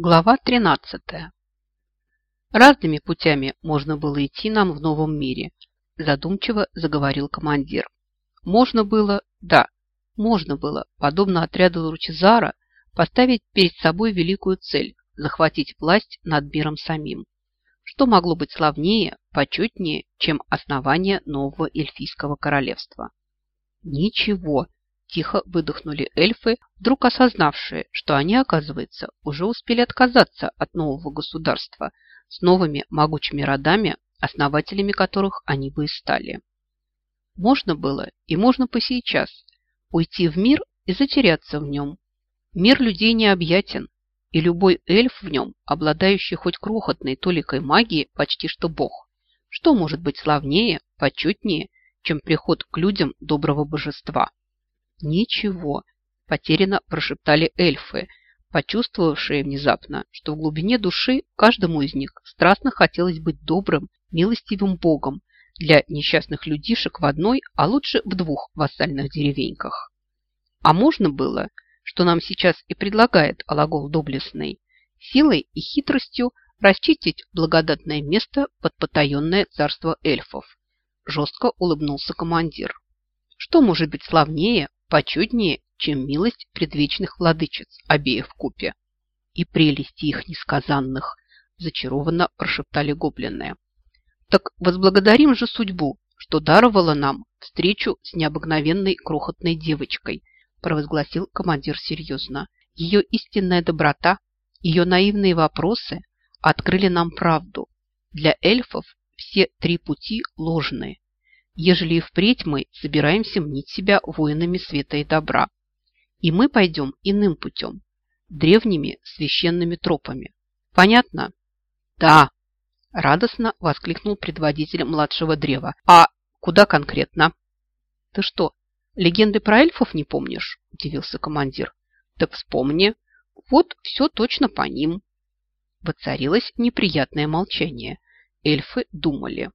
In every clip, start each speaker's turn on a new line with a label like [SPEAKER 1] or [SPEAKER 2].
[SPEAKER 1] Глава 13. Разными путями можно было идти нам в новом мире, задумчиво заговорил командир. Можно было, да, можно было, подобно отряду Лучезара, поставить перед собой великую цель – захватить власть над миром самим. Что могло быть славнее, почетнее, чем основание нового эльфийского королевства? Ничего, Тихо выдохнули эльфы, вдруг осознавшие, что они, оказывается, уже успели отказаться от нового государства с новыми могучими родами, основателями которых они бы и стали. Можно было, и можно по сейчас, уйти в мир и затеряться в нем. Мир людей необъятен, и любой эльф в нем, обладающий хоть крохотной толикой магии, почти что бог. Что может быть славнее, почетнее, чем приход к людям доброго божества? «Ничего», – потерянно прошептали эльфы, почувствовавшие внезапно, что в глубине души каждому из них страстно хотелось быть добрым, милостивым богом для несчастных людишек в одной, а лучше в двух вассальных деревеньках. А можно было, что нам сейчас и предлагает Алагол Доблестный, силой и хитростью расчистить благодатное место под потаенное царство эльфов. Жестко улыбнулся командир. Что может быть славнее почетнее, чем милость предвечных владычиц обеих купе. И прелести их несказанных, зачарованно прошептали гоблины. Так возблагодарим же судьбу, что даровала нам встречу с необыкновенной крохотной девочкой, провозгласил командир серьезно. Ее истинная доброта, ее наивные вопросы открыли нам правду. Для эльфов все три пути ложные, ежели и впредь мы собираемся мнить себя воинами света и добра. И мы пойдем иным путем, древними священными тропами. Понятно? Да, радостно воскликнул предводитель младшего древа. А куда конкретно? Ты что, легенды про эльфов не помнишь? Удивился командир. Так вспомни. Вот все точно по ним. Воцарилось неприятное молчание. Эльфы думали.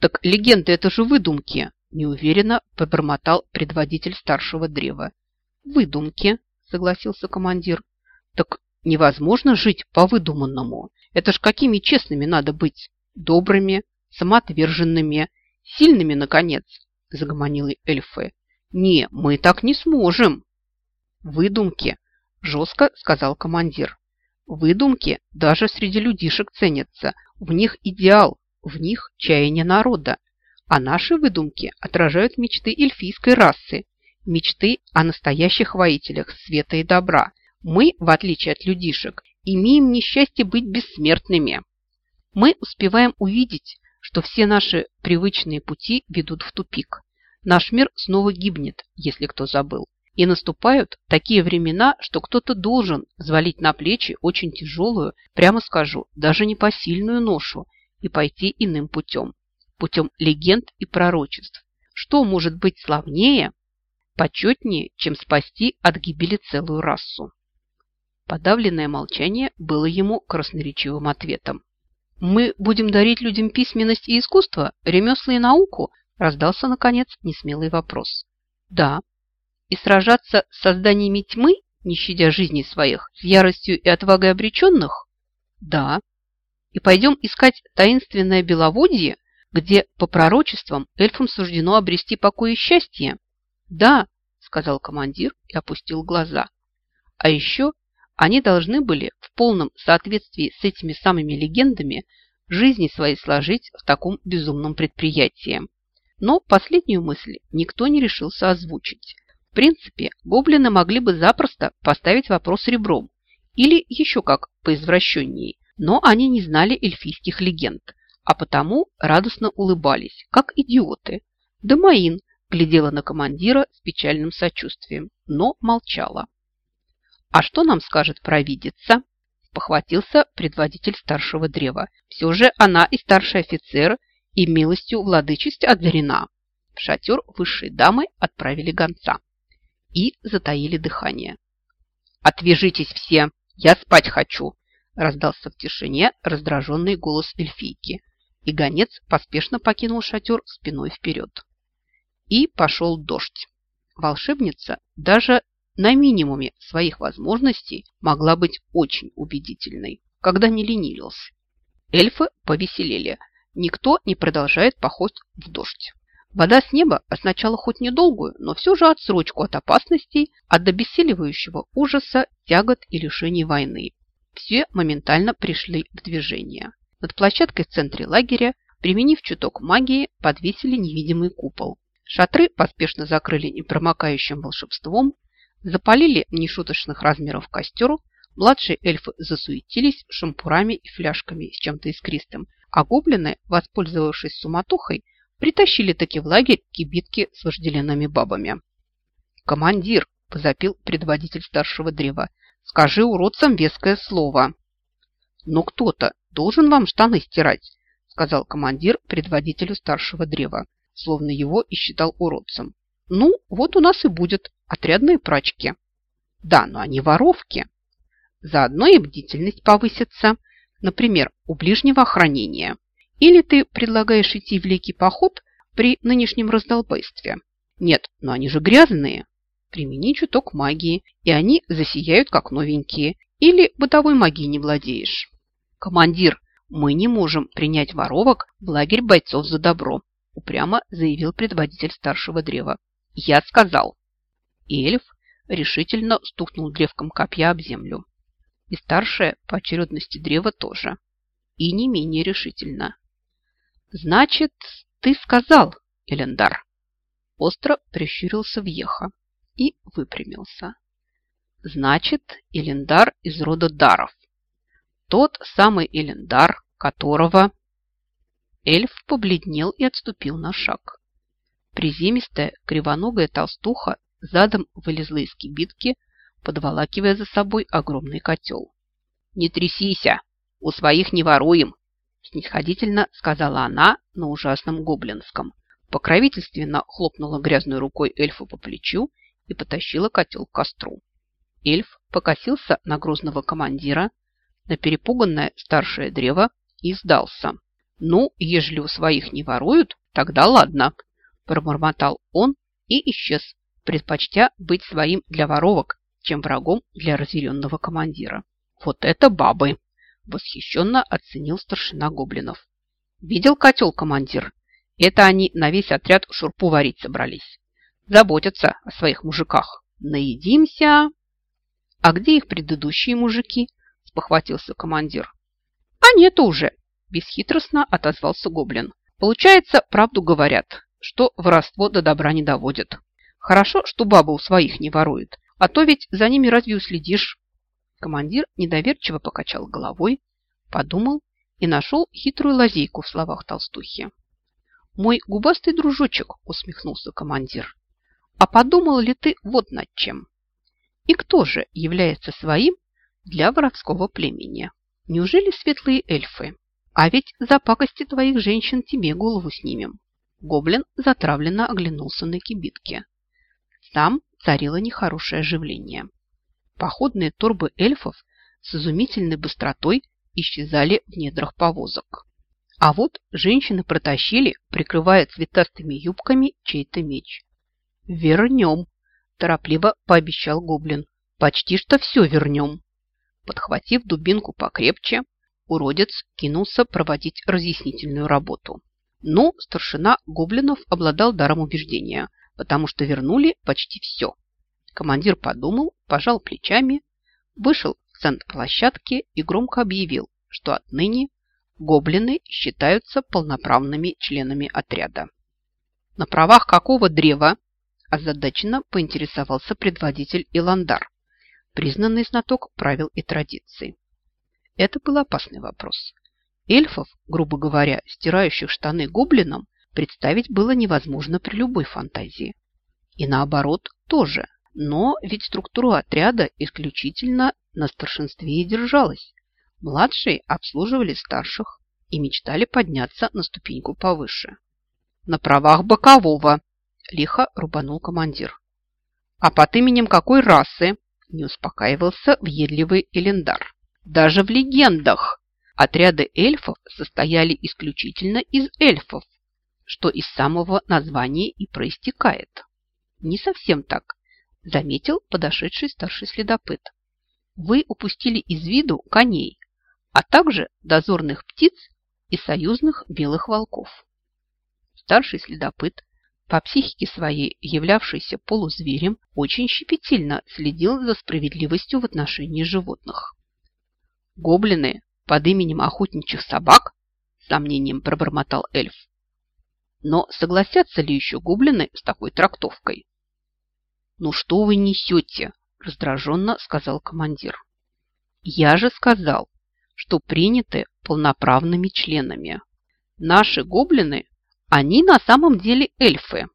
[SPEAKER 1] «Так легенды – это же выдумки!» – неуверенно пробормотал предводитель старшего древа. «Выдумки!» – согласился командир. «Так невозможно жить по-выдуманному. Это ж какими честными надо быть? Добрыми, самоотверженными, сильными, наконец!» – загомонили эльфы. «Не, мы так не сможем!» «Выдумки!» – жестко сказал командир. «Выдумки даже среди людишек ценятся. В них идеал, в них чаяние народа, а наши выдумки отражают мечты эльфийской расы, мечты о настоящих воителях света и добра. Мы, в отличие от людишек, имеем несчастье быть бессмертными. Мы успеваем увидеть, что все наши привычные пути ведут в тупик. Наш мир снова гибнет, если кто забыл. И наступают такие времена, что кто-то должен взвалить на плечи очень тяжелую, прямо скажу, даже непосильную ношу и пойти иным путем, путем легенд и пророчеств. Что может быть славнее, почетнее, чем спасти от гибели целую расу? Подавленное молчание было ему красноречивым ответом. «Мы будем дарить людям письменность и искусство, ремесла и науку?» раздался, наконец, несмелый вопрос. «Да. И сражаться с созданиями тьмы, не щадя жизни своих, с яростью и отвагой обреченных?» «Да и пойдем искать таинственное беловодье, где, по пророчествам, эльфам суждено обрести покой и счастье? Да, сказал командир и опустил глаза. А еще они должны были в полном соответствии с этими самыми легендами жизни свои сложить в таком безумном предприятии. Но последнюю мысль никто не решился озвучить. В принципе, гоблины могли бы запросто поставить вопрос ребром или еще как поизвращеннее, но они не знали эльфийских легенд, а потому радостно улыбались, как идиоты. Дамаин глядела на командира с печальным сочувствием, но молчала. «А что нам скажет провидица?» похватился предводитель старшего древа. Все же она и старший офицер, и милостью владычесть одарена. В шатер высшей дамы отправили гонца и затаили дыхание. «Отвяжитесь все, я спать хочу!» Раздался в тишине раздраженный голос эльфийки, и гонец поспешно покинул шатер спиной вперед. И пошел дождь. Волшебница даже на минимуме своих возможностей могла быть очень убедительной, когда не ленились. Эльфы повеселели. Никто не продолжает поход в дождь. Вода с неба означала хоть недолгую, но все же отсрочку от опасностей, от обессиливающего ужаса, тягот и лишений войны. Все моментально пришли в движение. Над площадкой в центре лагеря, применив чуток магии, подвесили невидимый купол. Шатры поспешно закрыли непромокающим волшебством, запалили нешуточных размеров костер, младшие эльфы засуетились шампурами и фляжками с чем-то искристым, а гоблины, воспользовавшись суматохой, притащили таки в лагерь кибитки с вожделенными бабами. «Командир!» – позапил предводитель старшего древа. «Скажи уродцам веское слово!» «Но кто-то должен вам штаны стирать!» – сказал командир предводителю старшего древа словно его и считал уродцем. Ну, вот у нас и будет отрядные прачки. Да, но они воровки. Заодно и бдительность повысится. Например, у ближнего охранения. Или ты предлагаешь идти в великий поход при нынешнем раздолбайстве? Нет, но они же грязные. Примени чуток магии, и они засияют, как новенькие. Или бытовой магией не владеешь. Командир, мы не можем принять воровок в лагерь бойцов за добро упрямо заявил предводитель старшего древа. «Я сказал!» Эльф решительно стукнул древком копья об землю. И старшее по очередности древа тоже. И не менее решительно. «Значит, ты сказал, Элендар!» Остро прищурился Вьеха и выпрямился. «Значит, Элендар из рода Даров. Тот самый Элендар, которого...» Эльф побледнел и отступил на шаг. Приземистая, кривоногая толстуха задом вылезла из кибитки, подволакивая за собой огромный котел. «Не трясися! У своих не воруем!» снисходительно сказала она на ужасном гоблинском. Покровительственно хлопнула грязной рукой эльфа по плечу и потащила котел к костру. Эльф покосился на грозного командира, на перепуганное старшее древо и сдался. «Ну, ежели у своих не воруют, тогда ладно», – пробормотал он и исчез, предпочтя быть своим для воровок, чем врагом для разъяренного командира. «Вот это бабы!» – восхищенно оценил старшина гоблинов. «Видел котел, командир? Это они на весь отряд шурпу варить собрались. Заботятся о своих мужиках. Наедимся!» «А где их предыдущие мужики?» – спохватился командир. «А нет уже!» Бесхитростно отозвался гоблин. Получается, правду говорят, что воровство до добра не доводит. Хорошо, что баба у своих не ворует, а то ведь за ними разве уследишь? Командир недоверчиво покачал головой, подумал и нашел хитрую лазейку в словах толстухи. «Мой губастый дружочек», — усмехнулся командир, «а подумал ли ты вот над чем? И кто же является своим для воровского племени? Неужели светлые эльфы?» А ведь за пакости твоих женщин тебе голову снимем. Гоблин затравленно оглянулся на кибитке. Там царило нехорошее оживление. Походные торбы эльфов с изумительной быстротой исчезали в недрах повозок. А вот женщины протащили, прикрывая цветастыми юбками, чей-то меч. «Вернем!» – торопливо пообещал гоблин. «Почти что все вернем!» Подхватив дубинку покрепче, уродец кинулся проводить разъяснительную работу. Но старшина гоблинов обладал даром убеждения, потому что вернули почти все. Командир подумал, пожал плечами, вышел в центр площадки и громко объявил, что отныне гоблины считаются полноправными членами отряда. На правах какого древа озадаченно поинтересовался предводитель Иландар, признанный знаток правил и традиций. Это был опасный вопрос. Эльфов, грубо говоря, стирающих штаны гоблинам, представить было невозможно при любой фантазии. И наоборот тоже. Но ведь структура отряда исключительно на старшинстве и держалась. Младшие обслуживали старших и мечтали подняться на ступеньку повыше. «На правах бокового!» – лихо рубанул командир. «А под именем какой расы?» – не успокаивался въедливый Элендар. Даже в легендах отряды эльфов состояли исключительно из эльфов, что из самого названия и проистекает. Не совсем так. заметил подошедший старший следопыт. Вы упустили из виду коней, а также дозорных птиц и союзных белых волков. Старший следопыт, по психике своей являвшийся полузверем, очень щепетильно следил за справедливостью в отношении животных. Гоблины под именем охотничьих собак, сомнением пробормотал эльф. Но согласятся ли еще гоблины с такой трактовкой? «Ну что вы несете?» – раздраженно сказал командир. «Я же сказал, что приняты полноправными членами. Наши гоблины, они на самом деле эльфы.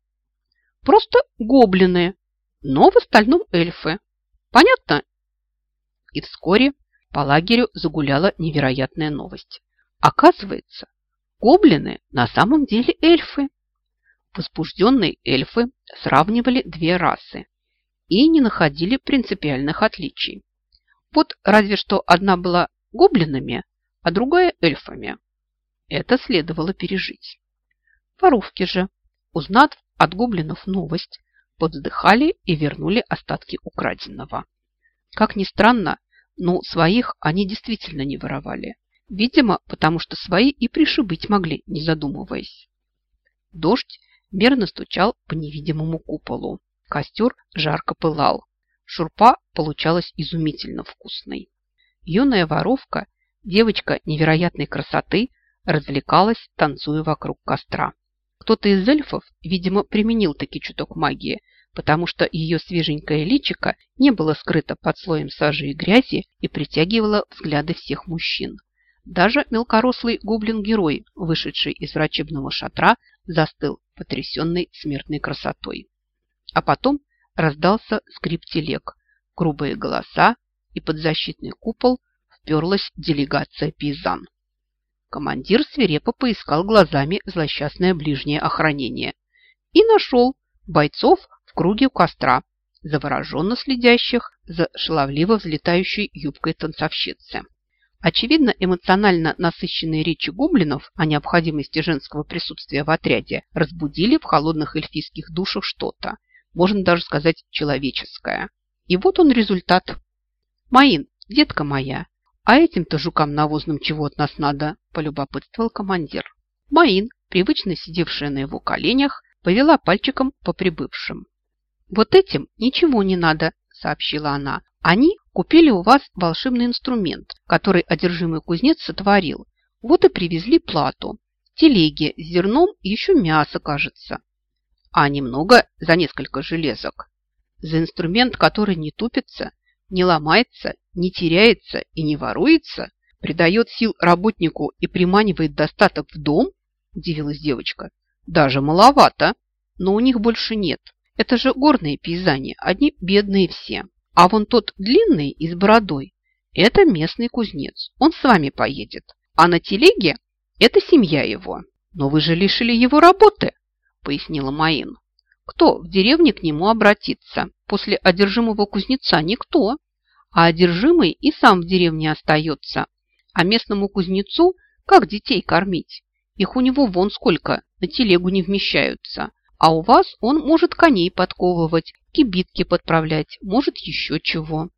[SPEAKER 1] Просто гоблины, но в остальном эльфы. Понятно?» И вскоре по лагерю загуляла невероятная новость. Оказывается, гоблины на самом деле эльфы. Возбужденные эльфы сравнивали две расы и не находили принципиальных отличий. Вот разве что одна была гоблинами, а другая эльфами. Это следовало пережить. Воровки же, узнав от гоблинов новость, подздыхали и вернули остатки украденного. Как ни странно, но своих они действительно не воровали. Видимо, потому что свои и пришибыть могли, не задумываясь. Дождь мерно стучал по невидимому куполу. Костер жарко пылал. Шурпа получалась изумительно вкусной. Юная воровка, девочка невероятной красоты, развлекалась, танцуя вокруг костра. Кто-то из эльфов, видимо, применил таки чуток магии, потому что ее свеженькое личико не было скрыто под слоем сажи и грязи и притягивало взгляды всех мужчин. Даже мелкорослый гоблин-герой, вышедший из врачебного шатра, застыл потрясенный смертной красотой. А потом раздался скрип телег, грубые голоса, и под защитный купол вперлась делегация пейзан. Командир свирепо поискал глазами злосчастное ближнее охранение и нашел бойцов в круге у костра, завороженно следящих за шаловливо взлетающей юбкой танцовщицы. Очевидно, эмоционально насыщенные речи гоблинов о необходимости женского присутствия в отряде разбудили в холодных эльфийских душах что-то, можно даже сказать человеческое. И вот он результат. «Маин, детка моя, а этим-то жукам навозным чего от нас надо?» – полюбопытствовал командир. Маин, привычно сидевшая на его коленях, повела пальчиком по прибывшим. «Вот этим ничего не надо», – сообщила она. «Они купили у вас волшебный инструмент, который одержимый кузнец сотворил. Вот и привезли плату. Телеги с зерном и еще мясо, кажется а немного за несколько железок. За инструмент, который не тупится, не ломается, не теряется и не воруется, придает сил работнику и приманивает достаток в дом, удивилась девочка. Даже маловато, но у них больше нет. Это же горные пейзани, одни бедные все. А вон тот длинный и с бородой – это местный кузнец. Он с вами поедет. А на телеге – это семья его. Но вы же лишили его работы. – пояснила Маин. «Кто в деревне к нему обратится? После одержимого кузнеца никто. А одержимый и сам в деревне остается. А местному кузнецу как детей кормить? Их у него вон сколько, на телегу не вмещаются. А у вас он может коней подковывать, кибитки подправлять, может еще чего».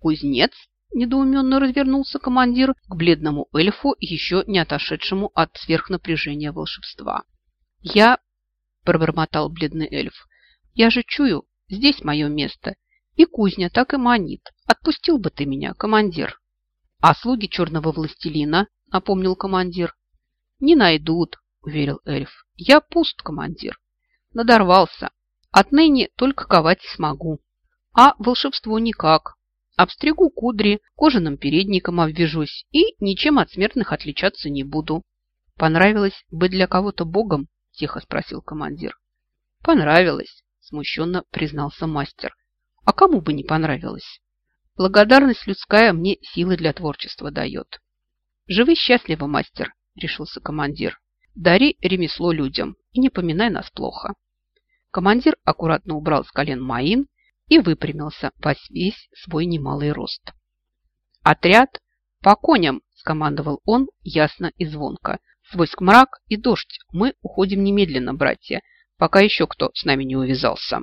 [SPEAKER 1] «Кузнец?» – недоуменно развернулся командир к бледному эльфу, еще не отошедшему от сверхнапряжения волшебства. «Я пробормотал бледный эльф. «Я же чую, здесь мое место. И кузня так и манит. Отпустил бы ты меня, командир». «А слуги черного властелина?» – напомнил командир. «Не найдут», – уверил эльф. «Я пуст, командир. Надорвался. Отныне только ковать смогу. А волшебство никак. Обстригу кудри, кожаным передником обвяжусь и ничем от смертных отличаться не буду. Понравилось быть для кого-то богом, тихо спросил командир. Понравилось, смущенно признался мастер. А кому бы не понравилось? Благодарность людская мне силы для творчества дает. Живи счастливо, мастер, решился командир. Дари ремесло людям и не поминай нас плохо. Командир аккуратно убрал с колен Маин и выпрямился во весь свой немалый рост. «Отряд по коням!» – скомандовал он ясно и звонко, Сквозь мрак и дождь мы уходим немедленно, братья, пока еще кто с нами не увязался.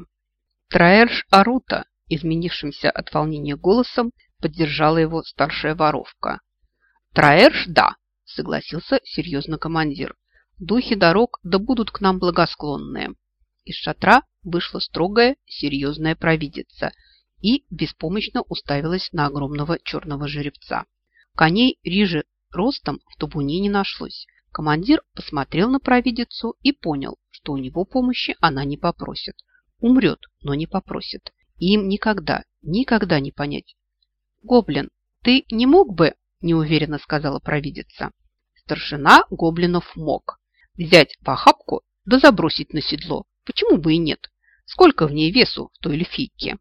[SPEAKER 1] Траэрш Арута, изменившимся от волнения голосом, поддержала его старшая воровка. Траэрш, да, согласился серьезно командир. Духи дорог да будут к нам благосклонные. Из шатра вышла строгая, серьезная провидица и беспомощно уставилась на огромного черного жеребца. Коней риже ростом в табуне не нашлось. Командир посмотрел на провидицу и понял, что у него помощи она не попросит. Умрет, но не попросит. Им никогда, никогда не понять. «Гоблин, ты не мог бы, – неуверенно сказала провидица. Старшина гоблинов мог взять в да забросить на седло. Почему бы и нет? Сколько в ней весу в той эльфийке?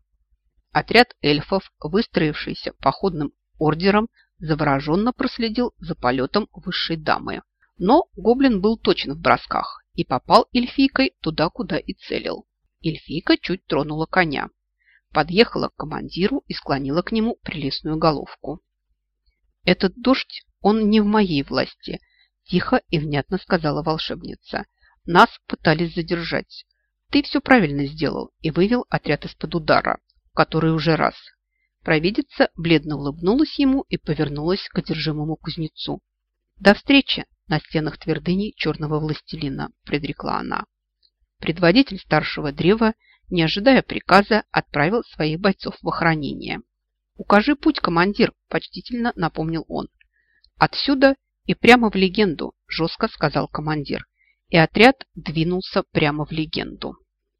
[SPEAKER 1] Отряд эльфов, выстроившийся походным ордером, завороженно проследил за полетом высшей дамы. Но гоблин был точно в бросках и попал эльфийкой туда, куда и целил. Эльфийка чуть тронула коня, подъехала к командиру и склонила к нему прелестную головку. «Этот дождь, он не в моей власти», – тихо и внятно сказала волшебница. «Нас пытались задержать. Ты все правильно сделал и вывел отряд из-под удара, который уже раз. Провидица бледно улыбнулась ему и повернулась к одержимому кузнецу. «До встречи на стенах твердыни черного властелина», – предрекла она. Предводитель старшего древа, не ожидая приказа, отправил своих бойцов в охранение. «Укажи путь, командир», – почтительно напомнил он. «Отсюда и прямо в легенду», – жестко сказал командир. И отряд двинулся прямо в легенду.